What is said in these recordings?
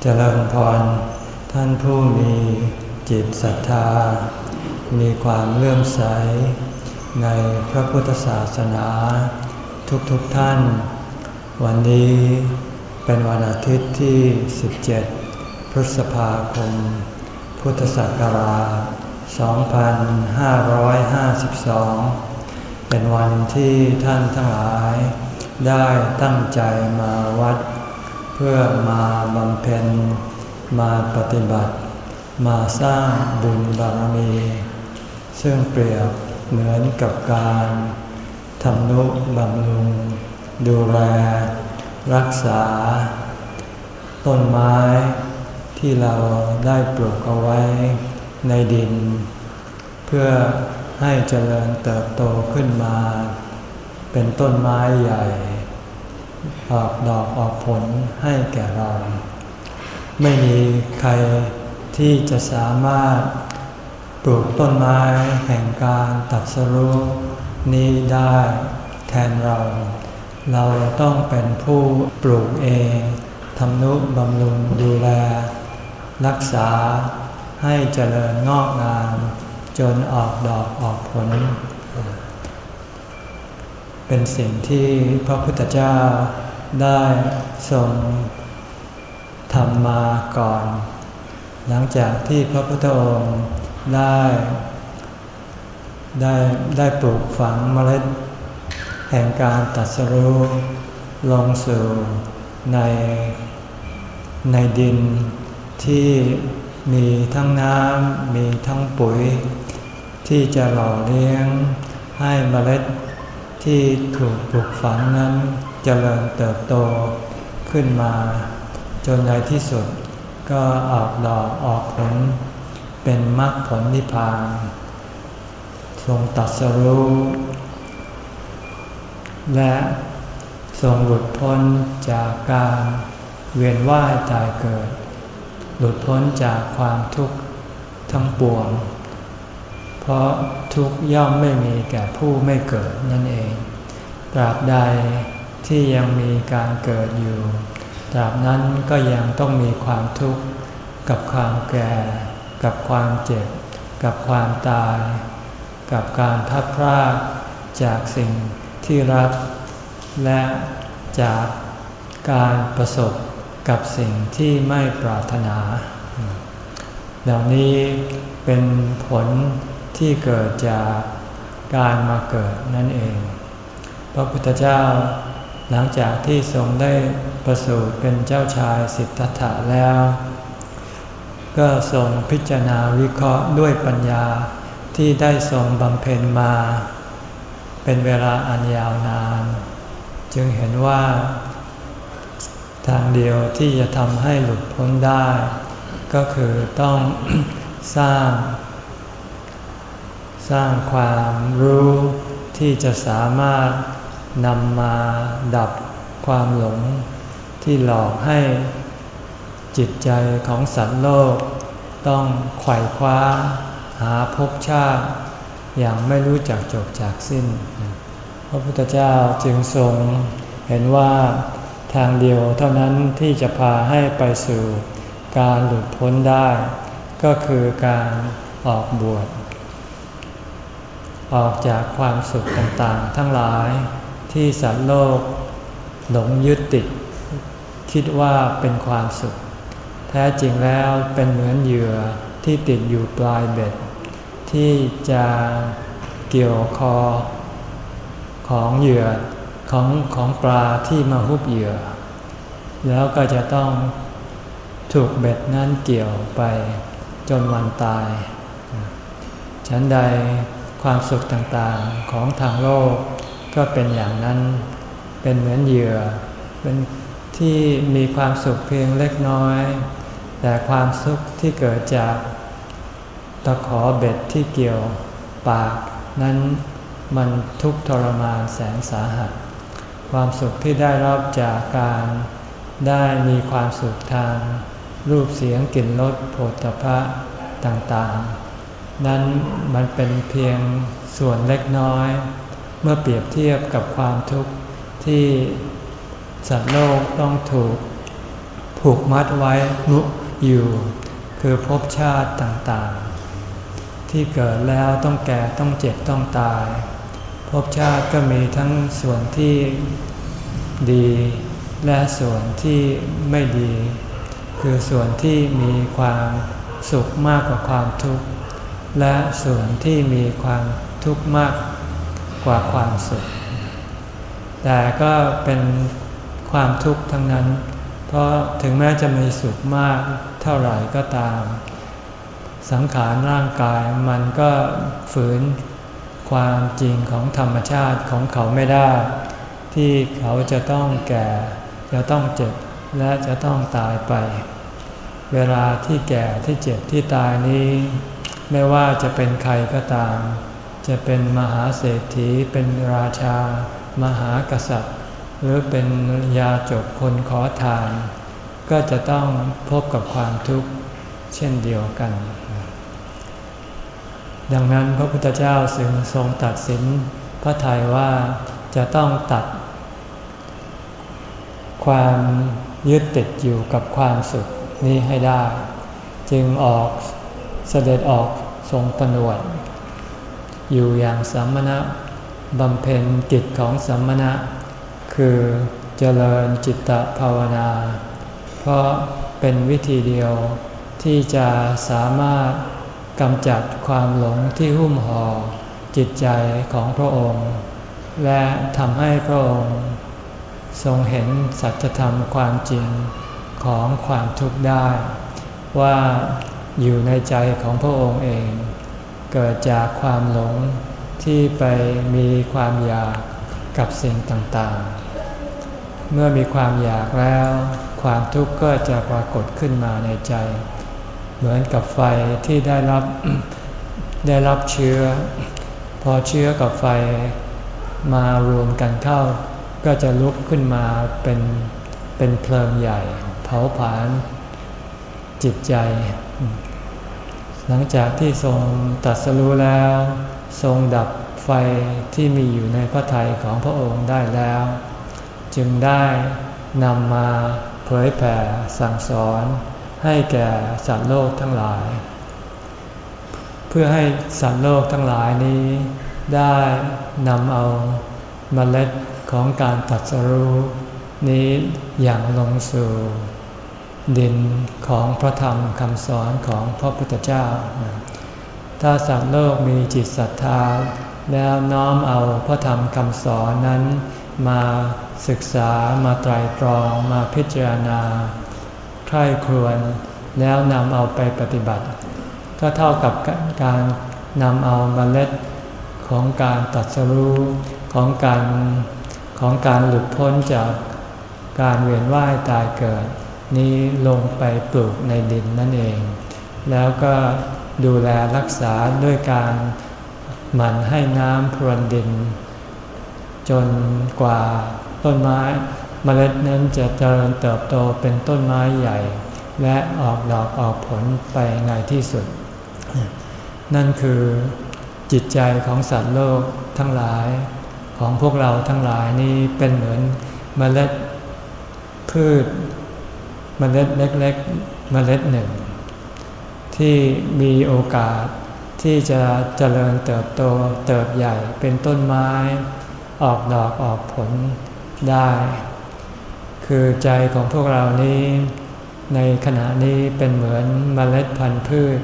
เจริญพร ท่านผู้มีจิตศรัทธา มีความเลื่อมใส ในพระพุทธศาสนา ทุกๆทท่าน วันนี้เป็นวันอาทิตย์ที่ 17 พฤษภาคม พุทธศักราช 2552 เป็นวันที่ท่านทั้งหลายได้ตั้งใจมาวัด พื่อมาบำเพ็ญมาปฏิบัติ มาสร้างบุญบารมี ซึ่งเปรียบเหมือนกับการทำนุบำรุง ดูแล รักษา ต้นไม้ที่เราได้ปลูกเอาไว้ในดิน เพื่อให้เจริญเติบโตขึ้นมา เป็นต้นไม้ใหญ่ ออกดอกออกผลให้แก่เรา ไม่มีใครที่จะสามารถปลูกต้นไม้แห่งการตัดสรุนี้ได้แทนเรา เราต้องเป็นผู้ปลูกเองทำนุบำรุงดูแล รักษาให้เจริญงอกงามจนออกดอกออกผล เป็นสิ่งที่พระพุทธเจ้า ได้ทรงทำมาก่อน หลังจากที่พระพุทธองค์ได้ได้ได้ปลูกฝังเมล็ด แห่งการตัดสรู้ลงสู่ในในดินที่มีทั้งน้ำมีทั้งปุ๋ย ที่จะหล่อเลี้ยงให้เมล็ดที่ถูกปลูกฝังนั้น เจริญเติบโตขึ้นมา จนในที่สุดก็ออกดอกออกผล เป็นมรรคผลนิพพาน ทรงตัดสรู้และทรงหลุดพ้นจากการเวียนว่ายตายเกิด หลุดพ้นจากความทุกข์ทั้งปวง เพราะทุกย่อมไม่มีแก่ผู้ไม่เกิดนั่นเอง ตราบใด ที่ยังมีการเกิดอยู่ตราบนั้นก็ยังต้องมีความทุกข์กับความแก่ กับความเจ็บ กับความตาย กับการพัดพรากจากสิ่งที่รัก และจากการประสบกับสิ่งที่ไม่ปรารถนา เหล่านี้เป็นผลที่เกิดจากการมาเกิดนั่นเอง พระพุทธเจ้า หลังจากที่ทรงได้ประสูติเป็นเจ้าชายสิทธัตถะแล้ว ก็ทรงพิจารณาวิเคราะห์ด้วยปัญญาที่ได้ทรงบำเพ็ญมา เป็นเวลาอันยาวนาน จึงเห็นว่า ทางเดียวที่จะทำให้หลุดพ้นได้ ก็คือต้องสร้าง สร้างความรู้ที่จะสามารถ นำมาดับความหลงที่หลอกให้จิตใจของสัตว์โลก ต้องไขว่คว้า หาภพชาติ อย่างไม่รู้จักจบจากสิ้น พระพุทธเจ้าจึงทรงเห็นว่าทางเดียวเท่านั้นที่จะพาให้ไปสู่การหลุดพ้นได้ ก็คือการออกบวช ออกจากความสุขต่างๆ ทั้งหลาย ที่สัตว์โลกหลงยึดติด คิดว่าเป็นความสุข แท้จริงแล้วเป็นเหมือนเหยื่อที่ติดอยู่ปลายเบ็ด ที่จะเกี่ยวคอ ของเหยื่อของของปลาที่มาฮุบเหยื่อ แล้วก็จะต้องถูกเบ็ดนั้นเกี่ยวไปจนวันตาย ฉันใดความสุขต่างๆของทางโลก ก็เป็นอย่างนั้น เป็นเหมือนเหยื่อ เป็นที่มีความสุขเพียงเล็กน้อย แต่ความสุขที่เกิดจากตะขอเบ็ดที่เกี่ยวปาก นั้นมันทุกทรมานแสนสาหัส ความสุขที่ได้รับจากการได้มีความสุขทาง รูปเสียงกลิ่นรสโผฏฐพะต่างๆ นั้นมันเป็นเพียงส่วนเล็กน้อย เมื่อเปรียบเทียบกับความทุกข์ที่สัตว์โลกต้องถูกผูกมัดไว้นุอยู่ คือภพชาติต่างๆ ที่เกิดแล้วต้องแก่ต้องเจ็บต้องตายภพชาติก็มีทั้งส่วนที่ดีและส่วนที่ไม่ดี คือส่วนที่มีความสุขมากกว่าความทุกข์และส่วนที่มีความทุกข์มาก กว่าความสุข แต่ก็เป็นความทุกข์ทั้งนั้น เพราะถึงแม้จะมีสุขมากเท่าไหร่ก็ตาม สังขารร่างกายมันก็ฝืนความจริงของธรรมชาติของเขาไม่ได้ ที่เขาจะต้องแก่ จะต้องเจ็บและจะต้องตายไป เวลาที่แก่ที่เจ็บที่ตายนี้ ไม่ว่าจะเป็นใครก็ตาม จะเป็นมหาเศรษฐีเป็นราชา มหากษัตริย์ หรือเป็นยาจกคนขอทาน ก็จะต้องพบกับความทุกข์เช่นเดียวกัน ดังนั้นพระพุทธเจ้าสึงทรงตัดสินพระทัยว่าจะต้องตัด ความยึดติดอยู่กับความสุขนี้ให้ได้ จึงออกเสด็จออกทรงประนวด อยู่อย่างสัมมณะบำเพ็ญกิจของสัมมณะ คือเจริญจิตตภาวนา เพราะเป็นวิธีเดียวที่จะสามารถกำจัดความหลงที่หุ้มห่อจิตใจของพระองค์ และทำให้พระองค์ ทรงเห็นสัจธรรมความจริงของความทุกข์ได้ ว่าอยู่ในใจของพระองค์เอง เกิดจากความหลงที่ไปมีความอยากกับสิ่งต่างๆ เมื่อมีความอยากแล้ว ความทุกข์ก็จะปรากฏขึ้นมาในใจ เหมือนกับไฟที่ได้รับได้รับเชื้อ พอเชื้อกับไฟมารวมกันเข้า ก็จะลุกขึ้นมาเป็นเป็นเพลิงใหญ่ เผาผลาญจิตใจ หลังจากที่ทรงตัดสรู้แล้ว ทรงดับไฟที่มีอยู่ในพระทัยของพระองค์ได้แล้ว จึงได้นำมาเผยแผ่สั่งสอนให้แก่สัตว์โลกทั้งหลาย เพื่อให้สัตว์โลกทั้งหลายนี้ ได้นำเอาเมล็ดของการตัดสรู้นี้อย่างลงสู่ ดินของพระธรรมคำสอนของพระพุทธเจ้า ถ้าสัตว์โลกมีจิตศรัทธา แล้วน้อมเอาพระธรรมคำสอนนั้น มาศึกษามาไตรตรองมาพิจารณาใคร่ครวญแล้วนำเอาไปปฏิบัติ ก็เท่ากับการนำเอาเมล็ดของการตัดสรู้ของการของการหลุดพ้นจากการเวียนว่ายตายเกิด นี้ลงไปปลูกในดินนั่นเอง แล้วก็ดูแลรักษาด้วยการหมั่นให้น้ำพรวนดิน จนกว่าต้นไม้เมล็ดนั้นจะเจริญเติบโตเป็นต้นไม้ใหญ่ และออกดอกออกผลไปในที่สุด นั่นคือจิตใจของสัตว์โลกทั้งหลายของพวกเราทั้งหลายนี้เป็นเหมือนเมล็ดพืช เมล็ดเล็กๆเมล็ดหนึ่ง ที่มีโอกาสที่จะเจริญเติบโตเติบใหญ่เป็นต้นไม้ออกดอกออกผลได้ คือใจของพวกเรานี้ในขณะนี้เป็นเหมือนเมล็ดพันธุ์พืช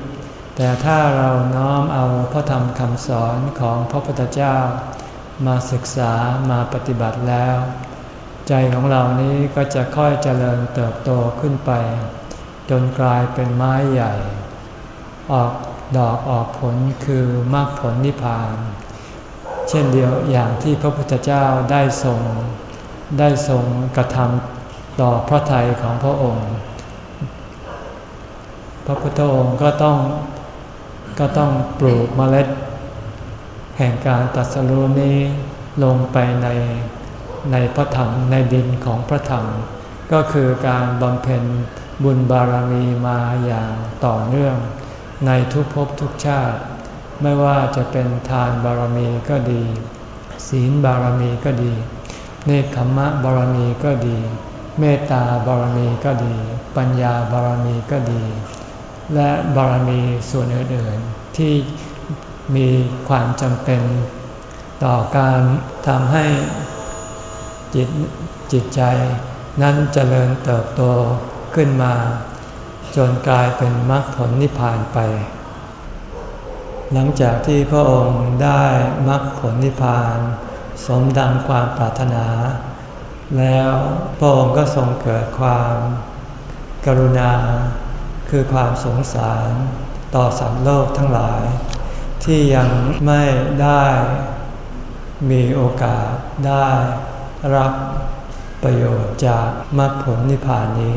แต่ถ้าเราน้อมเอาพระธรรมคำสอนของพระพุทธเจ้า มาศึกษามาปฏิบัติแล้ว ใจของเรานี้ก็จะค่อยเจริญเติบโตขึ้นไป จนกลายเป็นไม้ใหญ่ ออกดอกออกผลคือมรรคผลนิพพาน เช่นเดียวอย่างที่พระพุทธเจ้าได้ทรงได้ทรงกระทำต่อพระทัยของพระองค์ พระพุทธองค์ก็ต้องก็ต้องปลูกเมล็ด แห่งการตัดสรุนี้ลงไปใน ในพระธรรมในดินของพระธรรม ก็คือการบำเพ็ญบุญบารมีมาอย่างต่อเนื่อง ในทุกภพทุกชาติ ไม่ว่าจะเป็นทานบารมีก็ดี ศีลบารมีก็ดี เนคขมมะบารมีก็ดี เมตตาบารมีก็ดี ปัญญาบารมีก็ดี และบารมีส่วนอื่นๆที่มีความจำเป็นต่อการทำให้ จิตจิตใจ นั้นเจริญเติบโตขึ้นมา จนกลายเป็นมรรคผลนิพพานไป หลังจากที่พระองค์ได้มรรคผลนิพพาน สมดังความปรารถนา แล้วพระองค์ก็ทรงเกิดความกรุณา คือความสงสารต่อสัตว์โลกทั้งหลาย ที่ยังไม่ได้มีโอกาสได้ รับประโยชน์จากมรรคผลนิพพานนี้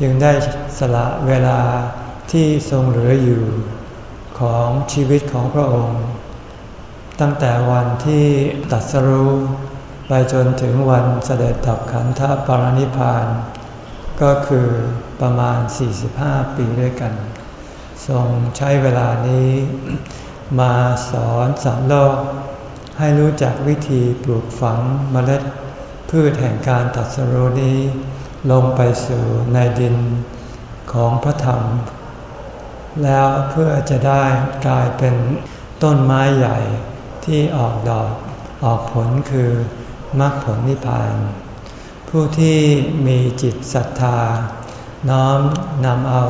จึงได้สละเวลาที่ทรงเหลืออยู่ของชีวิตของพระองค์ ตั้งแต่วันที่ตัดสรู้ไปจนถึงวันเสด็จดับขันธปรินิพาน ก็คือประมาณ 45 ปีด้วยกัน ทรงใช้เวลานี้มาสอนสัตว์โลก ให้รู้จักวิธีปลูกฝังเมล็ด พืชแห่งการตัดสรุนี้ ลงไปสู่ในดินของพระธรรม แล้วเพื่อจะได้กลายเป็นต้นไม้ใหญ่ที่ออกดอกออกผลคือมรรคผลนิพพาน ผู้ที่มีจิตศรัทธา น้อมนำเอา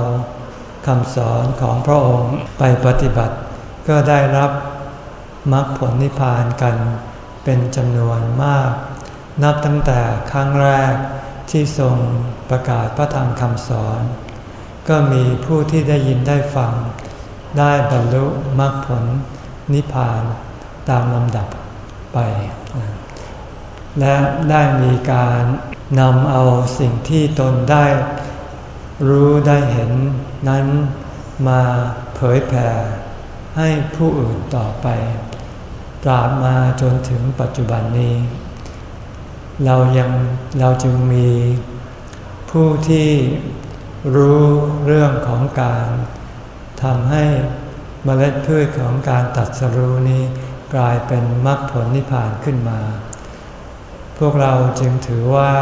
คำสอนของพระองค์ไปปฏิบัติ ก็ได้รับ มรรคผลนิพพานกันเป็นจำนวนมาก นับตั้งแต่ครั้งแรกที่ทรงประกาศพระธรรมคำสอน ก็มีผู้ที่ได้ยินได้ฟัง ได้บรรลุมรรคผลนิพพานตามลำดับไป และได้มีการนำเอาสิ่งที่ตนได้รู้ได้เห็นนั้นมาเผยแผ่ให้ผู้อื่นต่อไป ตราบมาจนถึงปัจจุบันนี้ เรายังเราจึงมีผู้ที่รู้เรื่องของการทำให้เมล็ดพืชของการตัดสรู้นี้กลายเป็นมรรคผลนิพพานขึ้นมา พวกเราจึงถือว่า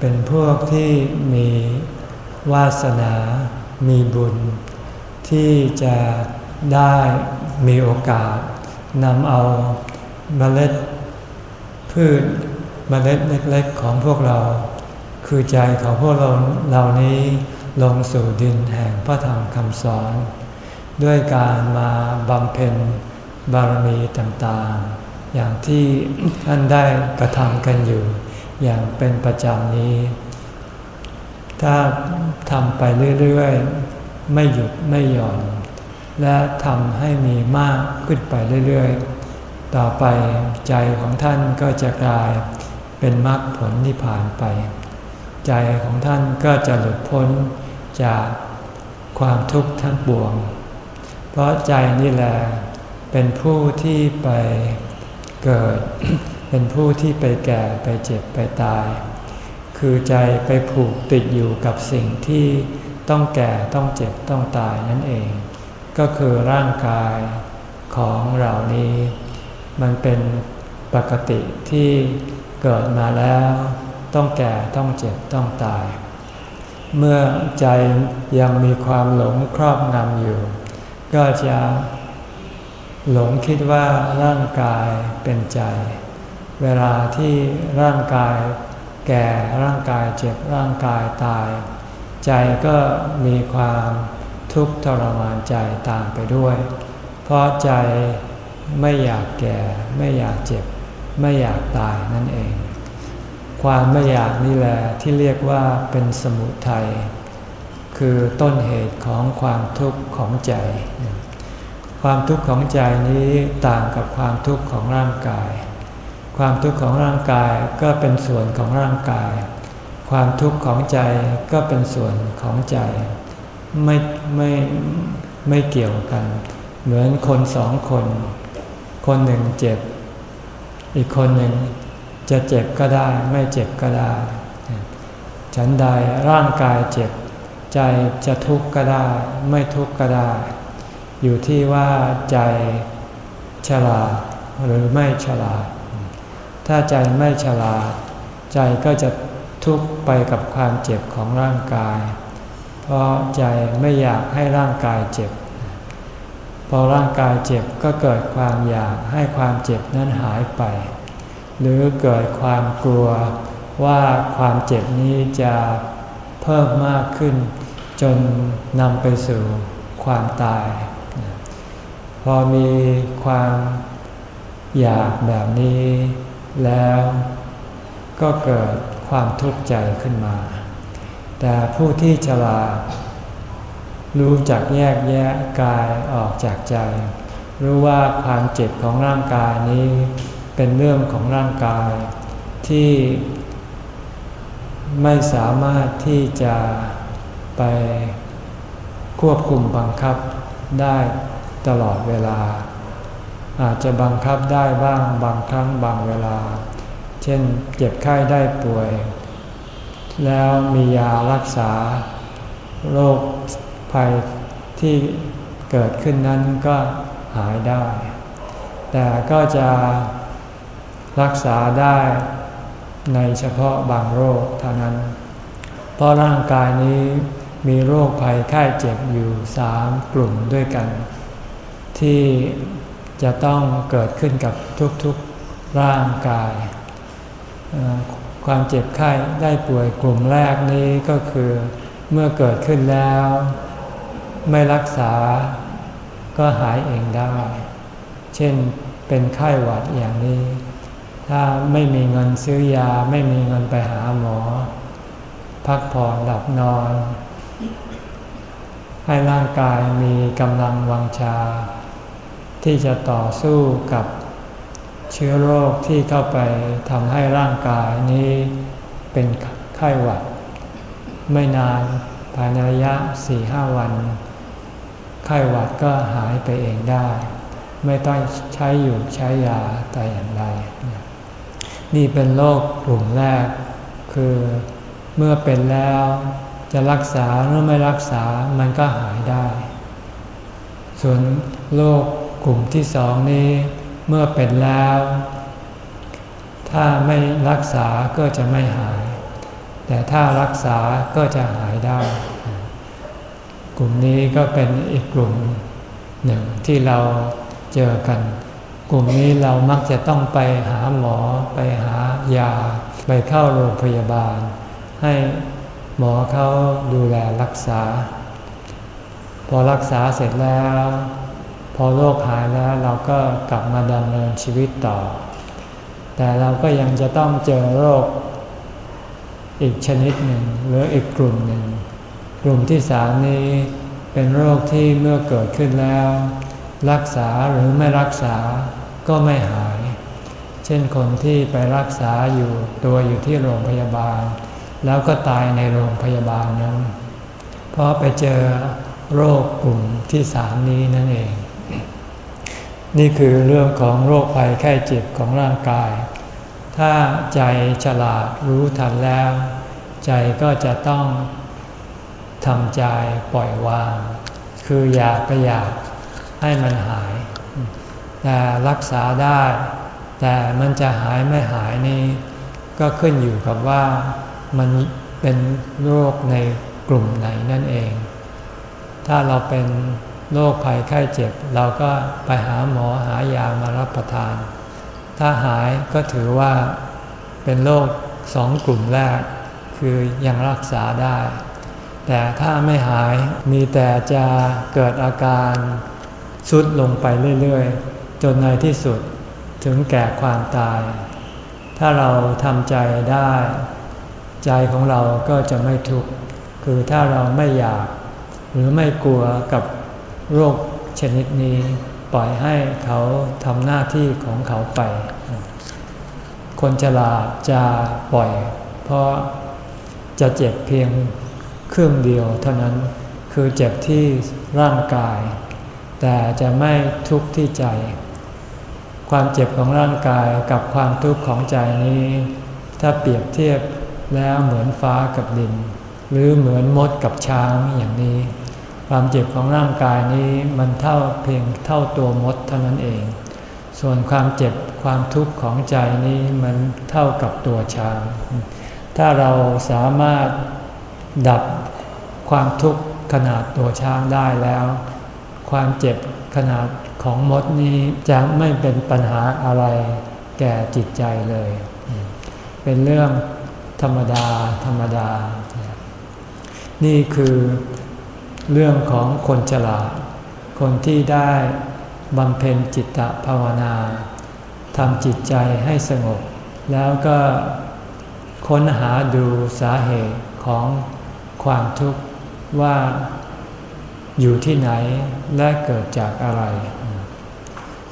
เป็นพวกที่มีวาสนา มีบุญ ที่จะได้มีโอกาส นำเอาเมล็ดพืชเมล็ดเล็กๆของพวกเรา คือใจของพวกเราเหล่านี้ลงสู่ดินแห่งพระธรรมคำสอน ด้วยการมาบำเพ็ญบารมีต่างๆ อย่างที่ท่านได้กระทำกันอยู่ อย่างเป็นประจำนี้ ถ้าทำไปเรื่อยๆ ไม่หยุดไม่หย่อน และทำให้มีมากขึ้นไปเรื่อยๆ ต่อไปใจของท่านก็จะกลายเป็นมรรคผลนิพพานไป ใจของท่านก็จะหลุดพ้นจากความทุกข์ทั้งปวง เพราะใจนี่แหละเป็นผู้ที่ไปเกิด เป็นผู้ที่ไปแก่ไปเจ็บไปตาย คือใจไปผูกติดอยู่กับสิ่งที่ต้องแก่ต้องเจ็บต้องตายนั่นเอง ก็คือร่างกายของเรานี้ มันเป็นปกติที่เกิดมาแล้ว ต้องแก่ต้องเจ็บต้องตาย เมื่อใจยังมีความหลงครอบงำอยู่ ก็จะหลงคิดว่าร่างกายเป็นใจ เวลาที่ร่างกายแก่ร่างกายเจ็บร่างกายตาย ใจก็มีความ ทุกข์ทรมานใจตามไปด้วย เพราะใจไม่อยากแก่ ไม่อยากเจ็บ ไม่อยากตายนั่นเอง ความไม่อยากนี่แหละที่เรียกว่าเป็นสมุทัยคือต้นเหตุของความทุกข์ของใจ ความทุกข์ของใจนี้ต่างกับความทุกข์ของร่างกาย ความทุกข์ของร่างกายก็เป็นส่วนของร่างกาย ความทุกข์ของใจก็เป็นส่วนของใจ ไม่ไม่ไม่เกี่ยวกัน เหมือนคนสองคน คนหนึ่งเจ็บ อีกคนหนึ่งจะเจ็บก็ได้ ไม่เจ็บก็ได้ ฉันใดร่างกายเจ็บ ใจจะทุกข์ก็ได้ ไม่ทุกข์ก็ได้ อยู่ที่ว่าใจฉลาดหรือไม่ฉลาด ถ้าใจไม่ฉลาด ใจก็จะทุกข์ไปกับความเจ็บของร่างกาย เพราะใจไม่อยากให้ร่างกายเจ็บ พอร่างกายเจ็บก็เกิดความอยากให้ความเจ็บนั้นหายไป หรือเกิดความกลัวว่าความเจ็บนี้จะเพิ่มมากขึ้น จนนำไปสู่ความตาย พอมีความอยากแบบนี้แล้วก็เกิดความทุกข์ใจขึ้นมา แต่ผู้ที่ฉลาดรู้จักแยกแยะกายออกจากใจ รู้ว่าความเจ็บของร่างกายนี้เป็นเรื่องของร่างกายที่ไม่สามารถที่จะไปควบคุมบังคับได้ตลอดเวลา อาจจะบังคับได้บ้างบางครั้งบางเวลา เช่นเจ็บไข้ได้ป่วย แล้วมียารักษา โรคภัยที่เกิดขึ้นนั้นก็หายได้ แต่ก็จะรักษาได้ในเฉพาะบางโรคเท่านั้น เพราะร่างกายนี้มีโรคภัยไข้เจ็บอยู่สามกลุ่มด้วยกัน ที่จะต้องเกิดขึ้นกับทุกๆร่างกาย ความเจ็บไข้ได้ป่วยกลุ่มแรกนี้ก็คือ เมื่อเกิดขึ้นแล้ว ไม่รักษาก็หายเองได้ เช่นเป็นไข้หวัดอย่างนี้ ถ้าไม่มีเงินซื้อยาไม่มีเงินไปหาหมอ พักผ่อนหลับนอน ให้ร่างกายมีกำลังวังชา ที่จะต่อสู้กับ เชื้อโรคที่เข้าไปทำให้ร่างกายนี้เป็นไข้หวัด ไม่นานภายในระยะสี่ห้าวัน ไข้หวัดก็หายไปเองได้ ไม่ต้องใช้อยู่ใช้ยาแต่อย่างใดนี่เป็นโรคกลุ่มแรก คือเมื่อเป็นแล้วจะรักษาหรือไม่รักษามันก็หายได้ ส่วนโรคกลุ่มที่สองนี้ มื่อเป็นแล้ว ถ้าไม่รักษาก็จะไม่หาย แต่ถ้ารักษาก็จะหายได้ กลุ่มนี้ก็เป็นอีกกลุ่มหนึ่งที่เราเจอกัน กลุ่มนี้เรามักจะต้องไปหาหมอไปหายา ไปเข้าโรงพยาบาล ให้หมอเขาดูแลรักษา พอรักษาเสร็จแล้ว พอโรคหายแล้วเราก็กลับมาดำเนินชีวิตต่อ แต่เราก็ยังจะต้องเจอโรคอีกชนิดหนึ่งหรืออีกกลุ่มหนึ่ง กลุ่มที่สามนี้เป็นโรคที่เมื่อเกิดขึ้นแล้ว รักษาหรือไม่รักษาก็ไม่หาย เช่นคนที่ไปรักษาอยู่ตัวอยู่ที่โรงพยาบาล แล้วก็ตายในโรงพยาบาลนั้น เพราะไปเจอโรคกลุ่มที่สามนี้นั่นเอง นี่คือเรื่องของโรคภัยไข้เจ็บของร่างกาย ถ้าใจฉลาดรู้ทันแล้ว ใจก็จะต้องทำใจปล่อยวาง คืออยากไปอยากให้มันหาย แต่รักษาได้ แต่มันจะหายไม่หายนี่ ก็ขึ้นอยู่กับว่ามันเป็นโรคในกลุ่มไหนนั่นเอง ถ้าเราเป็น โรคภัยไข้เจ็บ เราก็ไปหาหมอหายามารับประทาน ถ้าหายก็ถือว่าเป็นโรคสองกลุ่มแรก คือยังรักษาได้ แต่ถ้าไม่หายมีแต่จะเกิดอาการสุดลงไปเรื่อยๆ จนในที่สุดถึงแก่ความตาย ถ้าเราทำใจได้ ใจของเราก็จะไม่ทุกข์ คือถ้าเราไม่อยาก หรือไม่กลัวกับ โรคชนิดนี้ปล่อยให้เขาทำหน้าที่ของเขาไป คนฉลาดจะปล่อย เพราะจะเจ็บเพียงเครื่องเดียวเท่านั้นคือเจ็บที่ร่างกาย แต่จะไม่ทุกข์ที่ใจ ความเจ็บของร่างกายกับความทุกข์ของใจนี้ ถ้าเปรียบเทียบแล้วเหมือนฟ้ากับดิน หรือเหมือนมดกับช้างอย่างนี้ ความเจ็บของร่างกายนี้มันเท่าเพียงเท่าตัวมดเท่านั้นเอง ส่วนความเจ็บความทุกข์ของใจนี้มันเท่ากับตัวช้าง ถ้าเราสามารถดับความทุกข์ขนาดตัวช้างได้แล้ว ความเจ็บขนาดของมดนี้จะไม่เป็นปัญหาอะไรแก่จิตใจเลย เป็นเรื่องธรรมดาธรรมดา นี่คือ เรื่องของคนฉลาด คนที่ได้บำเพ็ญจิตตภาวนาทำจิตใจให้สงบ แล้วก็ค้นหาดูสาเหตุของความทุกข์ว่าอยู่ที่ไหนและเกิดจากอะไร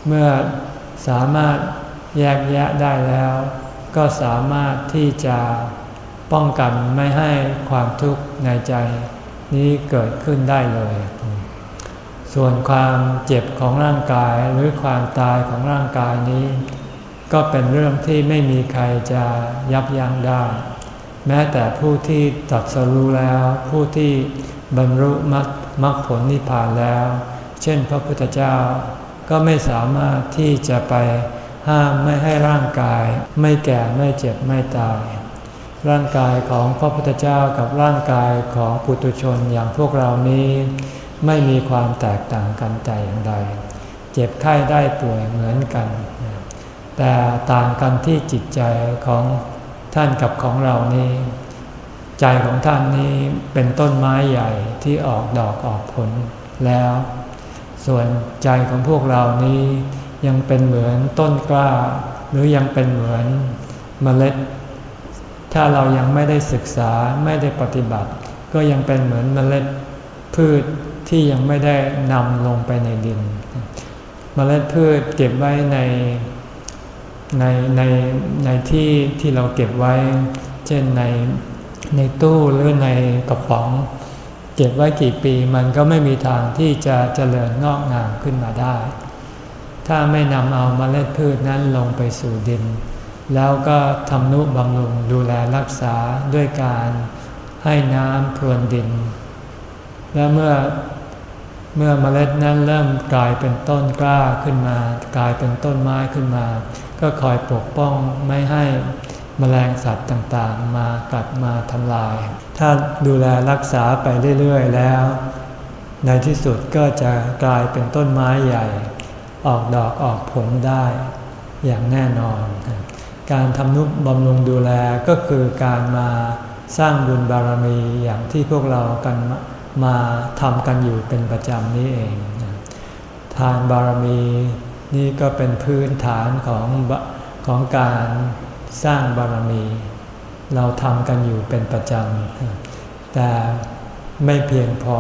เมื่อสามารถแยกแยะได้แล้ว ก็สามารถที่จะป้องกันไม่ให้ความทุกข์ในใจ นี้เกิดขึ้นได้เลย ส่วนความเจ็บของร่างกายหรือความตายของร่างกายนี้ ก็เป็นเรื่องที่ไม่มีใครจะยับยั้งได้ แม้แต่ผู้ที่ตัดสรู้แล้ว ผู้ที่บรรลุมรรคมรรคผลนิพพานแล้ว เช่นพระพุทธเจ้าก็ไม่สามารถที่จะไปห้ามไม่ให้ร่างกาย ไม่แก่ไม่เจ็บไม่ตาย ร่างกายของพระพุทธเจ้ากับร่างกายของปุตุชนอย่างพวกเรานี้ ไม่มีความแตกต่างกันใจอย่างใด เจ็บไข้ได้ป่วยเหมือนกัน แต่ต่างกันที่จิตใจของท่านกับของเรานี้ ใจของท่านนี้เป็นต้นไม้ใหญ่ที่ออกดอกออกผลแล้ว ส่วนใจของพวกเรานี้ยังเป็นเหมือนต้นกล้า หรือยังเป็นเหมือนเมล็ด ถ้าเรายังไม่ได้ศึกษาไม่ได้ปฏิบัติ ก็ยังเป็นเหมือนเมล็ดพืชที่ยังไม่ได้นำลงไปในดิน เมล็ดพืชเก็บไว้ในในในในที่ที่เราเก็บไว้ เช่นในในตู้หรือในกระป๋อง เก็บไว้กี่ปีมันก็ไม่มีทางที่จะเจริญงอกงามขึ้นมาได้ ถ้าไม่นำเอามาเมล็ดพืชนั้นลงไปสู่ดิน แล้วก็ทำนุบำรุงดูแลรักษาด้วยการให้น้ำพรวนดิน และเมื่อเมื่อเมล็ดนั้นเริ่มกลายเป็นต้นกล้าขึ้นมา กลายเป็นต้นไม้ขึ้นมา ก็คอยปกป้องไม่ให้มแมลงสัตว์ต่างๆ มากัดมาทำลาย ถ้าดูแลรักษาไปเรื่อยๆแล้ว ในที่สุดก็จะกลายเป็นต้นไม้ใหญ่ ออกดอกออกผลได้อย่างแน่นอน การทำนุบำรุงดูแลก็คือการมาสร้างบุญบารมีอย่างที่พวกเรากันมาทำกันอยู่เป็นประจำนี้เอง ทานบารมีนี่ก็เป็นพื้นฐานของของการสร้างบารมี เราทำกันอยู่เป็นประจำ แต่ไม่เพียงพอ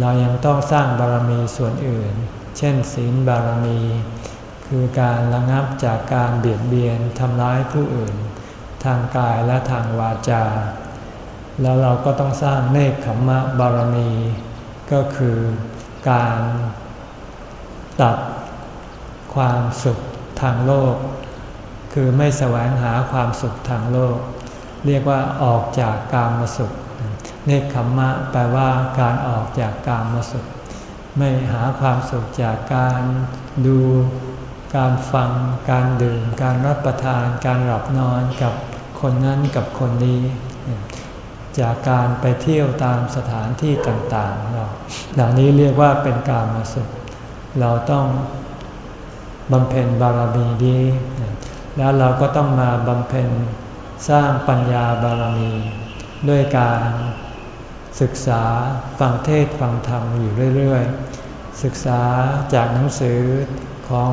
เรายังต้องสร้างบารมีส่วนอื่น เช่นศีลบารมี คือการระงับจากการเบียดเบียนทำร้ายผู้อื่น ทางกายและทางวาจา แล้วเราก็ต้องสร้างเนคขมมะบารมี ก็คือการตัดความสุขทางโลก คือไม่แสวงหาความสุขทางโลก เรียกว่าออกจากกามสุข เนคขมมะแปลว่าการออกจากกามสุข ไม่หาความสุขจากการดู การฟัง การดื่ม การรับประทาน การหลับนอนกับคนนั้นกับคนนี้ จากการไปเที่ยวตามสถานที่ต่างๆเราเหล่านี้เรียกว่าเป็นการมาสุข เราต้องบำเพ็ญบารมีดีแล้วเราก็ต้องมาบำเพ็ญสร้างปัญญาบารมี ด้วยการศึกษาฟังเทศฟังธรรมอยู่เรื่อยๆ ศึกษาจากหนังสือของ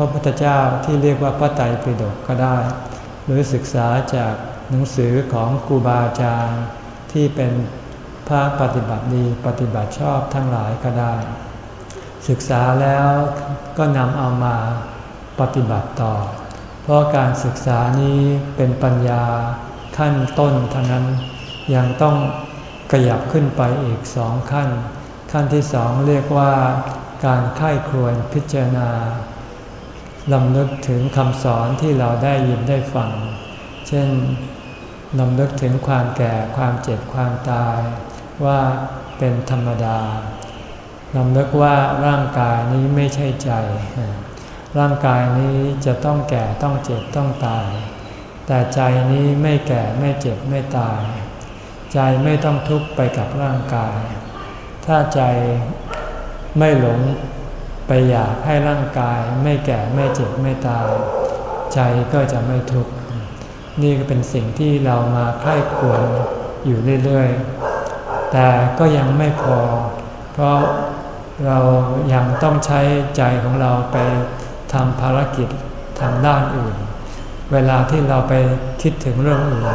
ระพุทธเจ้าที่เรียกว่าพระไตรปิฎกก็ได้ หรือศึกษาจากหนังสือของครูบาอาจารย์ที่เป็นพระปฏิบัติดีปฏิบัติชอบทั้งหลายก็ได้ ศึกษาแล้วก็นำเอามาปฏิบัติต่อ เพราะการศึกษานี้เป็นปัญญาขั้นต้นเท่านั้นยังต้องขยับขึ้นไปอีกสองขั้น ขั้นที่สองเรียกว่าการไข้ครวรพิจารณา ลำลึกถึงคำสอนที่เราได้ยินได้ฟัง เช่นลำลึกถึงความแก่ความเจ็บความตาย ว่าเป็นธรรมดาลำลึกว่าร่างกายนี้ไม่ใช่ใจ ร่างกายนี้จะต้องแก่ต้องเจ็บต้องตายแแต่ใจนี้ไม่แก่ไม่เจ็บไม่ตาย ใจไม่ต้องทุกข์ไปกับร่างกาย ถ้าใจไม่หลง ไปอยากให้ร่างกายไม่แก่ไม่เจ็บไม่ตาย ใจก็จะไม่ทุกข์นี่ก็เป็นสิ่งที่เรามาใคร่ควรอยู่เรื่อยๆ แต่ก็ยังไม่พอ เพราะเรายังต้องใช้ใจของเราไปทำภารกิจทางด้านอื่น เวลาที่เราไปคิดถึงเรื่องอื่น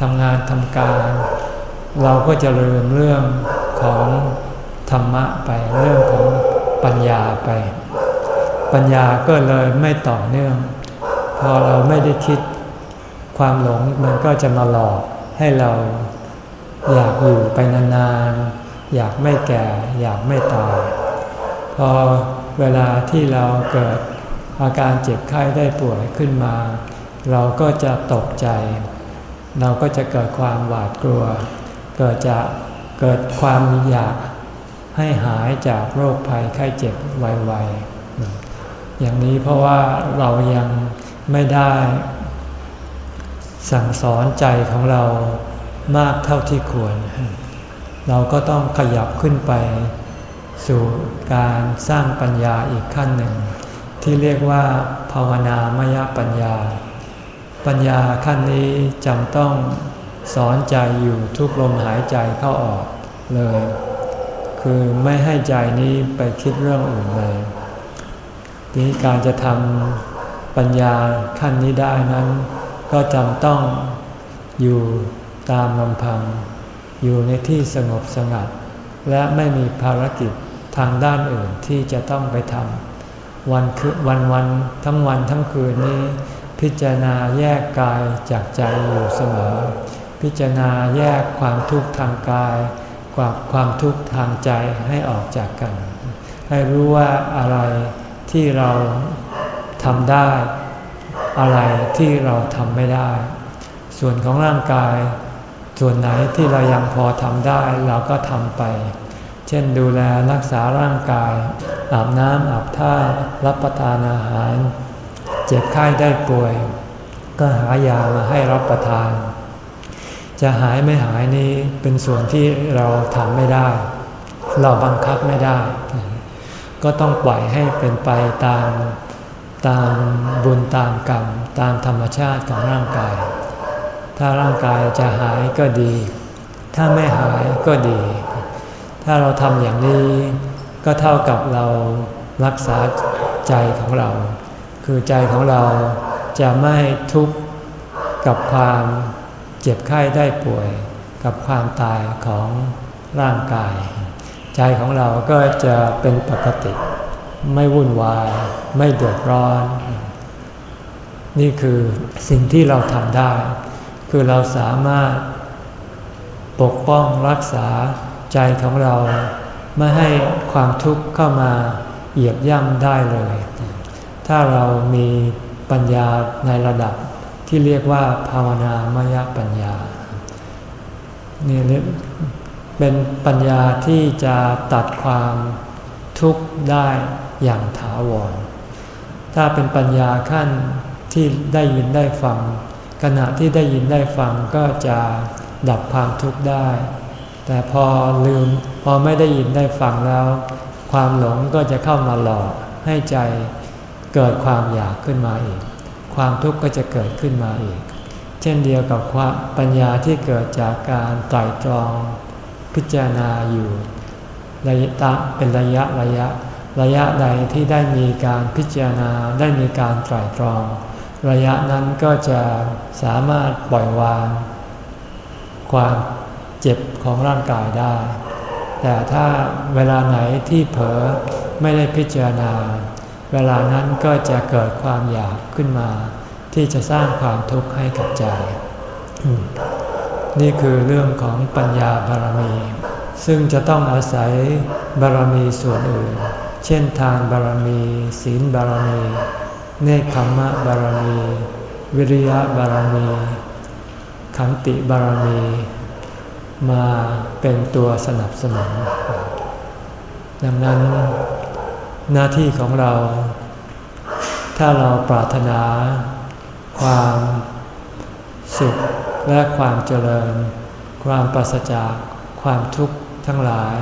ทำงานทำการ เราก็จะลืมเรื่องของธรรมะไปเรื่องของ ปัญญาไป ปัญญาก็เลยไม่ต่อเนื่อง พอเราไม่ได้คิดความหลงมันก็จะมาหลอกให้เราอยากอยู่ไปนานๆ อยากไม่แก่ อยากไม่ตาย พอเวลาที่เราเกิดอาการเจ็บไข้ได้ป่วยขึ้นมา เราก็จะตกใจ เราก็จะเกิดความหวาดกลัว เกิดจะเกิดความอยาก ให้หายจากโรคภัยไข้เจ็บไวๆ อย่างนี้เพราะว่าเรายังไม่ได้ สั่งสอนใจของเรามากเท่าที่ควร เราก็ต้องขยับขึ้นไป สู่การสร้างปัญญาอีกขั้นหนึ่ง ที่เรียกว่าภาวนามยปัญญา ปัญญาขั้นนี้จำต้องสอนใจอยู่ทุกลมหายใจเข้าออกเลย คือไม่ให้ใจนี้ไปคิดเรื่องอื่นเลยทีนี้การจะทำปัญญาขั้นนี้ได้นั้น ก็จำต้องอยู่ตามลำพัง อยู่ในที่สงบสงัด และไม่มีภารกิจทางด้านอื่นที่จะต้องไปทำวันคือวันวันทั้งวันทั้งคืนนี้ พิจารณาแยกกายจากใจอยู่เสมอ พิจารณาแยกความทุกข์ทางกาย กวาความทุกข์ทางใจให้ออกจากกัน ให้รู้ว่าอะไรที่เราทำได้ อะไรที่เราทำไม่ได้ ส่วนของร่างกาย ส่วนไหนที่เรายังพอทำได้เราก็ทำไป เช่นดูแลรักษาร่างกาย อาบน้ำอาบท่ารับประทานอาหาร เจ็บไข้ได้ป่วย ก็หายามาให้รับประทาน จะหายไม่หายนี้เป็นส่วนที่เราทำไม่ได้ เราบังคับไม่ได้ ก็ต้องปล่อยให้เป็นไปตามตามบุญตามกรรม ตามธรรมชาติของร่างกาย ถ้าร่างกายจะหายก็ดี ถ้าไม่หายก็ดี ถ้าเราทำอย่างนี้ก็เท่ากับเรารักษาใจของเรา คือใจของเราจะไม่ทุกข์กับความ เจ็บไข้ได้ป่วยกับความตายของร่างกาย ใจของเราก็จะเป็นปกติ ไม่วุ่นวาย ไม่เดือดร้อน นี่คือสิ่งที่เราทำได้ คือเราสามารถปกป้องรักษาใจของเรา ไม่ให้ความทุกข์เข้ามาเหยียบย่ำได้เลย ถ้าเรามีปัญญาในระดับ ที่เรียกว่าภาวนามยปัญญานี่เป็นปัญญาที่จะตัดความทุกข์ได้อย่างถาวร ถ้าเป็นปัญญาขั้นที่ได้ยินได้ฟัง ขณะที่ได้ยินได้ฟังก็จะดับความทุกข์ได้ แต่พอลืมพอไม่ได้ยินได้ฟังแล้ว ความหลงก็จะเข้ามาหลอกให้ใจเกิดความอยากขึ้นมาอีก ความทุกข์ก็จะเกิดขึ้นมาอีก เช่นเดียวกับความปัญญาที่เกิดจากการไตรตรองพิจารณาอยู่ระยะเป็นระยะระยะ ระยะใดที่ได้มีการพิจารณาได้มีการไตรตรอง ระยะนั้นก็จะสามารถปล่อยวาง ความเจ็บของร่างกายได้ แต่ถ้าเวลาไหนที่เผลอไม่ได้พิจารณา เวลานั้นก็จะเกิดความอยากขึ้นมา ที่จะสร้างความทุกข์ให้กับใจ นี่คือเรื่องของปัญญาบารมี ซึ่งจะต้องอาศัยบารมีส่วนอื่น เช่นทานบารมี ศีลบารมี เนคขมะบารมี วิริยะบารมี ขันติบารมี มาเป็นตัวสนับสนุนดังนั้น หน้าที่ของเรา ถ้าเราปรารถนา ความสุขและความเจริญ ความปราศจากความทุกข์ทั้งหลาย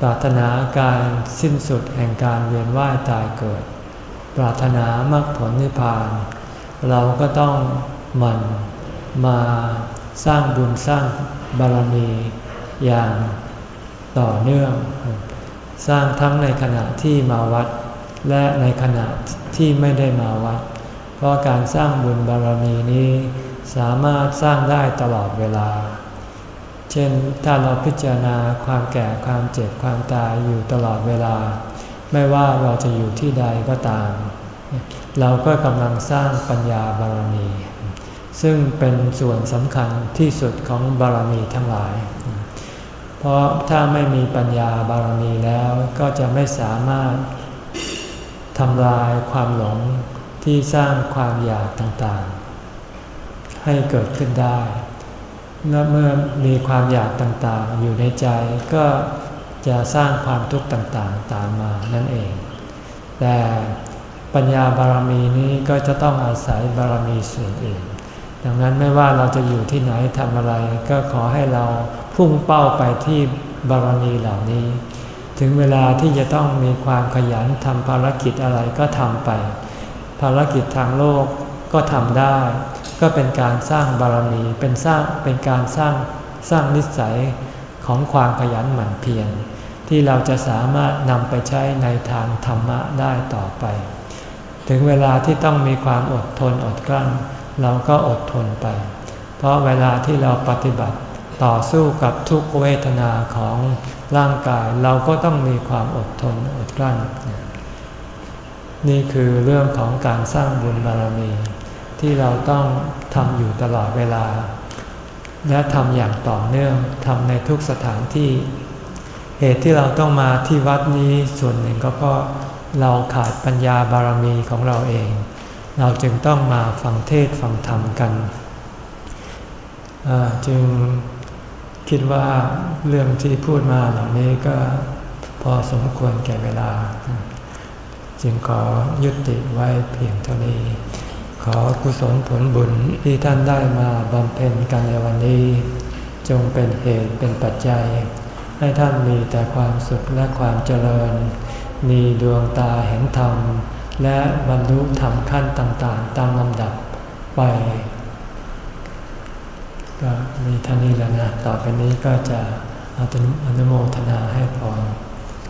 ปรารถนาการสิ้นสุดแห่งการเวียนว่ายตายเกิด ปรารถนามรรคผลนิพพาน เราก็ต้องหมั่นมาสร้างบุญสร้างบารมีอย่างต่อเนื่อง สร้างทั้งในขณะที่มาวัด และในขณะที่ไม่ได้มาวัด เพราะการสร้างบุญบารมีนี้สามารถสร้างได้ตลอดเวลา เช่นถ้าเราพิจารณาความแก่ความเจ็บความตายอยู่ตลอดเวลา ไม่ว่าเราจะอยู่ที่ใดก็ตาม เราก็กำลังสร้างปัญญาบารมี ซึ่งเป็นส่วนสำคัญที่สุดของบารมีทั้งหลาย เพราะถ้าไม่มีปัญญาบารมีแล้วก็จะไม่สามารถทำลายความหลงที่สร้างความอยากต่างๆ ให้เกิดขึ้นได้และเมื่อมีความอยากต่างๆ อยู่ในใจก็จะสร้างความทุกข์ต่างๆ ตามมานั่นเอง แต่ปัญญาบารมีนี้ก็จะต้องอาศัยบารมีส่วนอื่น ดังนั้นไม่ว่าเราจะอยู่ที่ไหนทำอะไรก็ขอให้เรา พุ่งเป้าไปที่บารมีเหล่านี้ ถึงเวลาที่จะต้องมีความขยันทำภารกิจอะไรก็ทำไป ภารกิจทางโลกก็ทำได้ ก็เป็นการสร้างบารมีเป็นสร้างเป็นการสร้างสร้างนิสัยของความขยันหมั่นเพียรที่เราจะสามารถนำไปใช้ในทางธรรมะได้ต่อไป ถึงเวลาที่ต้องมีความอดทนอดกลั้น เราก็อดทนไป เพราะเวลาที่เราปฏิบัติ ต่อสู้กับทุกเวทนาของร่างกายเราก็ต้องมีความอดทนอดกลั้น นี่คือเรื่องของการสร้างบุญบารมี ที่เราต้องทำอยู่ตลอดเวลา และทำอย่างต่อเนื่องทำในทุกสถานที่ เหตุที่เราต้องมาที่วัดนี้ส่วนหนึ่งก็เพราะเราขาดปัญญาบารมีของเราเอง เราจึงต้องมาฟังเทศฟังธรรมกันจึง คิดว่าเรื่องที่พูดมาเหล่านี้ก็พอสมควรแก่เวลา จึงขอยุติไว้เพียงเท่านี้ ขอกุศลผลบุญที่ท่านได้มาบำเพ็ญกันในวันนี้ จงเป็นเหตุเป็นปัจจัย ให้ท่านมีแต่ความสุขและความเจริญ มีดวงตาเห็นธรรม และบรรลุธรรมขั้นต่างๆ ตามลำดับไป ก็มีท่านี้แล้วนะ ต่อไปนี้ก็จะอนุโมทนาให้พร